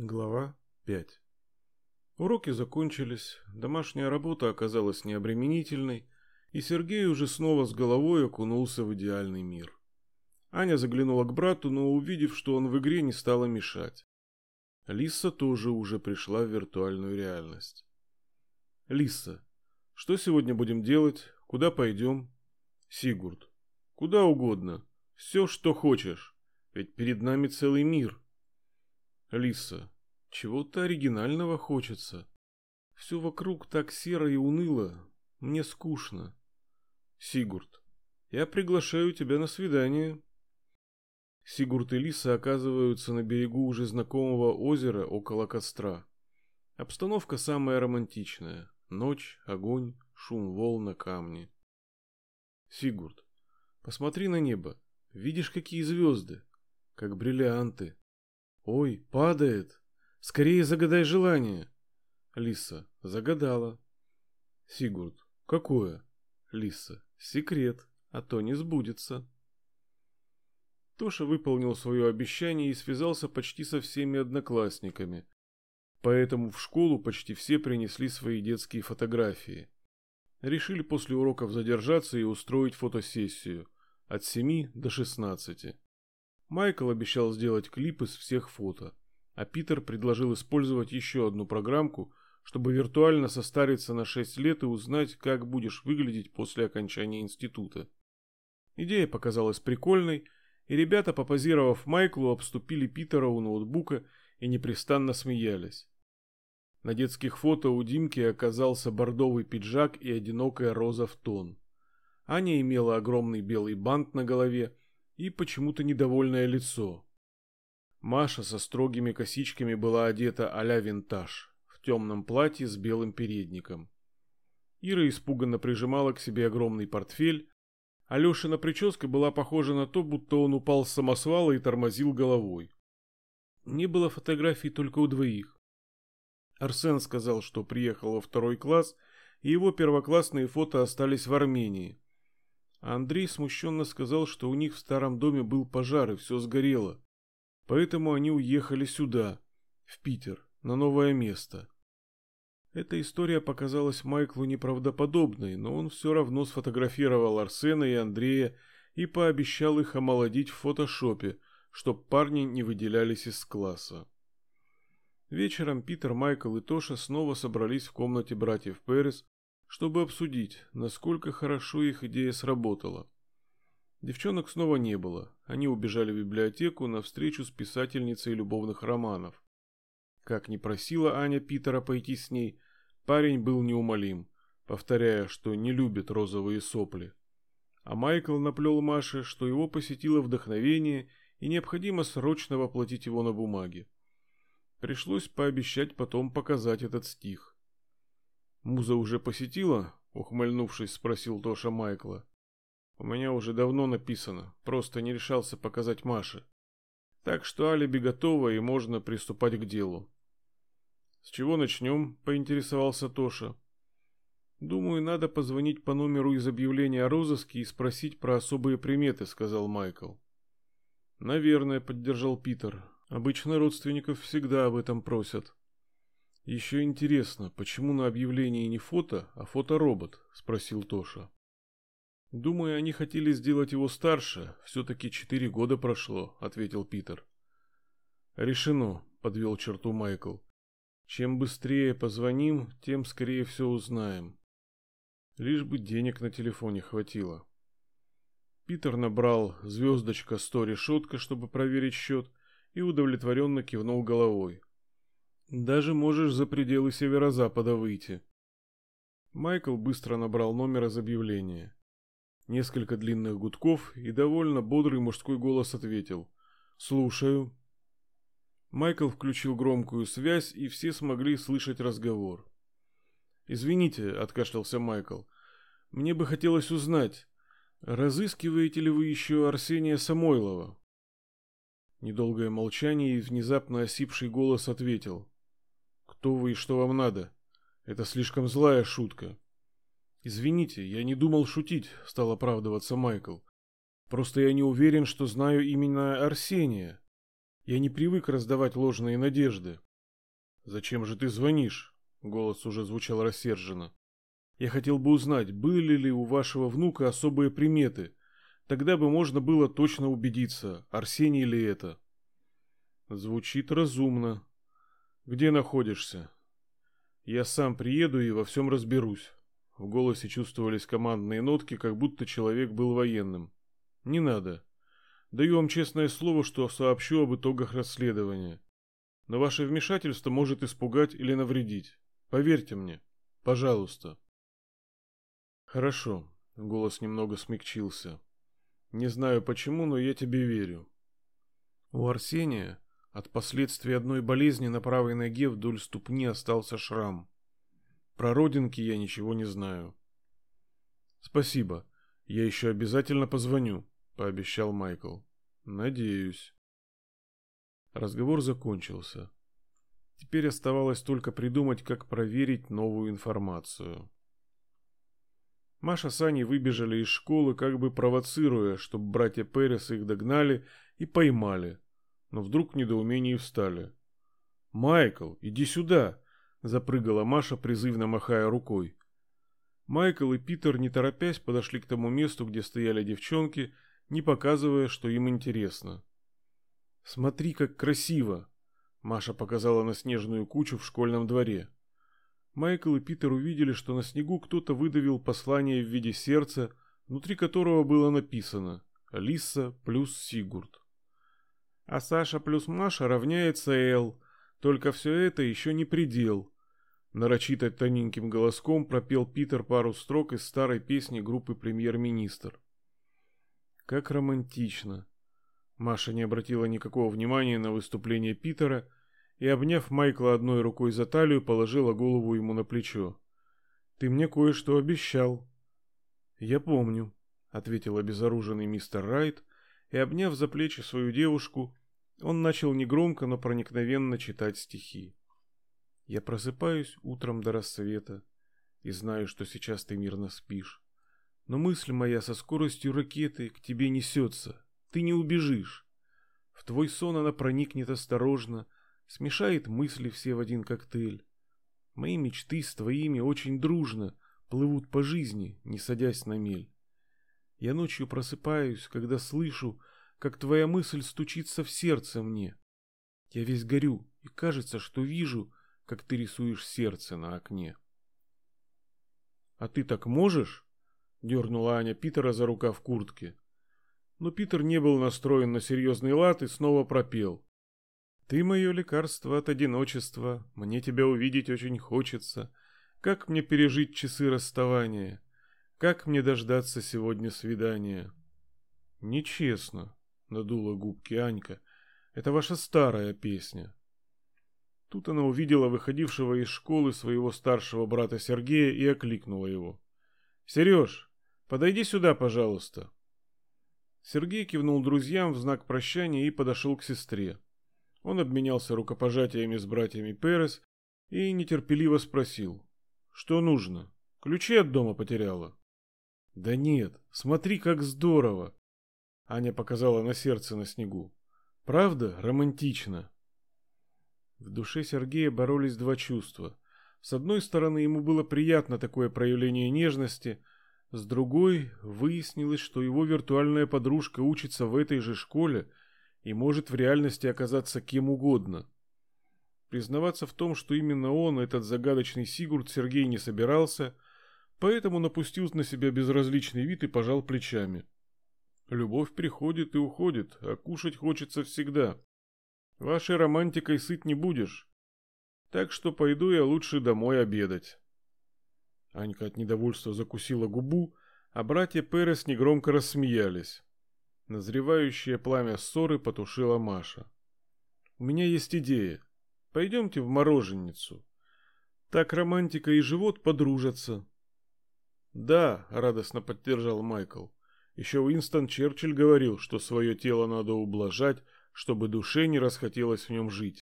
Глава 5 Уроки закончились, домашняя работа оказалась необременительной, и Сергей уже снова с головой окунулся в идеальный мир. Аня заглянула к брату, но увидев, что он в игре, не стала мешать. Лиса тоже уже пришла в виртуальную реальность. Лиса, что сегодня будем делать? Куда пойдем? Сигурд, куда угодно. Все, что хочешь. Ведь перед нами целый мир. Лиса, чего-то оригинального хочется. Все вокруг так серо и уныло. Мне скучно. Сигурд, я приглашаю тебя на свидание. Сигурд и Лиса оказываются на берегу уже знакомого озера около костра. Обстановка самая романтичная. Ночь, огонь, шум волн на камне. Сигурд, посмотри на небо. Видишь, какие звезды? Как бриллианты. Ой, падает. Скорее загадай желание. Лиса загадала. Сигурд, какое? Лиса, секрет, а то не сбудется. Тоша выполнил свое обещание и связался почти со всеми одноклассниками. Поэтому в школу почти все принесли свои детские фотографии. Решили после уроков задержаться и устроить фотосессию от 7 до 16. Майкл обещал сделать клип из всех фото, а Питер предложил использовать еще одну программку, чтобы виртуально состариться на 6 лет и узнать, как будешь выглядеть после окончания института. Идея показалась прикольной, и ребята, попозировав Майклу, обступили Питера у ноутбука и непрестанно смеялись. На детских фото у Димки оказался бордовый пиджак и одинокая роза в тон. Аня имела огромный белый бант на голове и почему-то недовольное лицо. Маша со строгими косичками была одета а-ля винтаж, в темном платье с белым передником. Ира испуганно прижимала к себе огромный портфель, а Лешина прическа была похожа на то, будто он упал с самосвала и тормозил головой. Не было фотографий только у двоих. Арсен сказал, что приехал во второй класс, и его первоклассные фото остались в Армении, Андрей смущенно сказал, что у них в старом доме был пожар и все сгорело. Поэтому они уехали сюда, в Питер, на новое место. Эта история показалась Майклу неправдоподобной, но он все равно сфотографировал Арсена и Андрея и пообещал их омолодить в фотошопе, чтоб парни не выделялись из класса. Вечером Питер, Майкл и Тоша снова собрались в комнате братьев Перес, чтобы обсудить, насколько хорошо их идея сработала. Девчонок снова не было. Они убежали в библиотеку на встречу с писательницей любовных романов. Как ни просила Аня Питера пойти с ней, парень был неумолим, повторяя, что не любит розовые сопли. А Майкл наплел Маше, что его посетило вдохновение и необходимо срочно воплотить его на бумаге. Пришлось пообещать потом показать этот стих. Муза уже посетила? Ухмыльнувшись, спросил Тоша Майкла. У меня уже давно написано, просто не решался показать Маше. Так что алиби готово и можно приступать к делу. С чего начнем? Поинтересовался Тоша. Думаю, надо позвонить по номеру из объявления о розыске и спросить про особые приметы, сказал Майкл. Наверное, поддержал Питер. Обычно родственников всегда об этом просят. Еще интересно, почему на объявлении не фото, а фоторобот? спросил Тоша. Думаю, они хотели сделать его старше, все-таки четыре года прошло, ответил Питер. Решено, подвел черту Майкл. Чем быстрее позвоним, тем скорее все узнаем. Лишь бы денег на телефоне хватило. Питер набрал звездочка сто решетка, чтобы проверить счет, и удовлетворенно кивнул головой. Даже можешь за пределы северо-запада выйти. Майкл быстро набрал номер из объявления. Несколько длинных гудков и довольно бодрый мужской голос ответил: "Слушаю". Майкл включил громкую связь, и все смогли слышать разговор. "Извините", откашлялся Майкл. "Мне бы хотелось узнать, разыскиваете ли вы еще Арсения Самойлова?" Недолгое молчание и внезапно осипший голос ответил: кто вы и что вам надо? Это слишком злая шутка. Извините, я не думал шутить, стал оправдываться Майкл. Просто я не уверен, что знаю именно Арсения. Я не привык раздавать ложные надежды. «Зачем же ты звонишь?» Голос уже звучал рассерженно. «Я хотел бы узнать, были ли у вашего внука особые приметы. Тогда бы можно было точно убедиться, Арсений ли это». Звучит разумно. Где находишься? Я сам приеду и во всем разберусь. В голосе чувствовались командные нотки, как будто человек был военным. Не надо. Даю вам честное слово, что сообщу об итогах расследования. Но ваше вмешательство может испугать или навредить. Поверьте мне. Пожалуйста. Хорошо. Голос немного смягчился. Не знаю почему, но я тебе верю. У Арсения от последствий одной болезни на правой ноге вдоль ступни остался шрам. Про родинки я ничего не знаю. Спасибо. Я еще обязательно позвоню, пообещал Майкл. Надеюсь. Разговор закончился. Теперь оставалось только придумать, как проверить новую информацию. Маша с Аней выбежали из школы, как бы провоцируя, чтобы братья Перес их догнали и поймали. Но вдруг в недоумении встали. «Майкл, иди сюда!» запрыгала Маша, призывно махая рукой. Майкл и Питер, не торопясь, подошли к тому месту, где стояли девчонки, не показывая, что им интересно. «Смотри, как красиво!» Маша показала на снежную кучу в школьном дворе. Майкл и Питер увидели, что на снегу кто-то выдавил послание в виде сердца, внутри которого было написано «Лиса плюс Сигурд». А Саша плюс Маша равняется Эл, только все это еще не предел. Нарочито тоненьким голоском пропел Питер пару строк из старой песни группы «Премьер-министр». Как романтично. Маша не обратила никакого внимания на выступление Питера и, обняв Майкла одной рукой за талию, положила голову ему на плечо. «Ты мне кое-что обещал». «Я помню», — ответил обезоруженный мистер Райт, и, обняв за плечи свою девушку, он начал негромко, но проникновенно читать стихи. Я просыпаюсь утром до рассвета и знаю, что сейчас ты мирно спишь. Но мысль моя со скоростью ракеты к тебе несется. Ты не убежишь. В твой сон она проникнет осторожно, смешает мысли все в один коктейль. Мои мечты с твоими очень дружно плывут по жизни, не садясь на мель. Я ночью просыпаюсь, когда слышу, как твоя мысль стучится в сердце мне. Я весь горю, и кажется, что вижу, как ты рисуешь сердце на окне. «А ты так можешь?» — дернула Аня Питера за рукав куртки. Но Питер не был настроен на серьезный лад и снова пропел. «Ты мое лекарство от одиночества, мне тебя увидеть очень хочется. Как мне пережить часы расставания? Как мне дождаться сегодня свидания?» «Нечестно», надула губки Анька. Это ваша старая песня. Тут она увидела выходившего из школы своего старшего брата Сергея и окликнула его. «Сереж, подойди сюда, пожалуйста». Сергей кивнул друзьям в знак прощания и подошел к сестре. Он обменялся рукопожатиями с братьями Перес и нетерпеливо спросил. «Что нужно? Ключи от дома потеряла?» «Да нет, смотри, как здорово!» Аня показала на сердце на снегу. Правда, романтично. В душе Сергея боролись два чувства. С одной стороны, ему было приятно такое проявление нежности, с другой выяснилось, что его виртуальная подружка учится в этой же школе и может в реальности оказаться кем угодно. Признаваться в том, что именно он, этот загадочный Сигурд, Сергей не собирался, поэтому напустил на себя безразличный вид и пожал плечами. Любовь приходит и уходит, а кушать хочется всегда. Вашей романтикой сыт не будешь. Так что пойду я лучше домой обедать. Анька от недовольства закусила губу, а братья Перес негромко рассмеялись. Назревающее пламя ссоры потушила Маша. «У меня есть идея. Пойдемте в мороженницу. Так романтика и живот подружатся». «Да», — радостно поддержал Майкл. Еще Уинстон Черчилль говорил, что свое тело надо ублажать, чтобы душе не расхотелось в нем жить.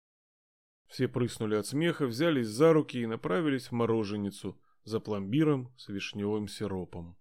Все прыснули от смеха, взялись за руки и направились в мороженицу за пломбиром с вишневым сиропом.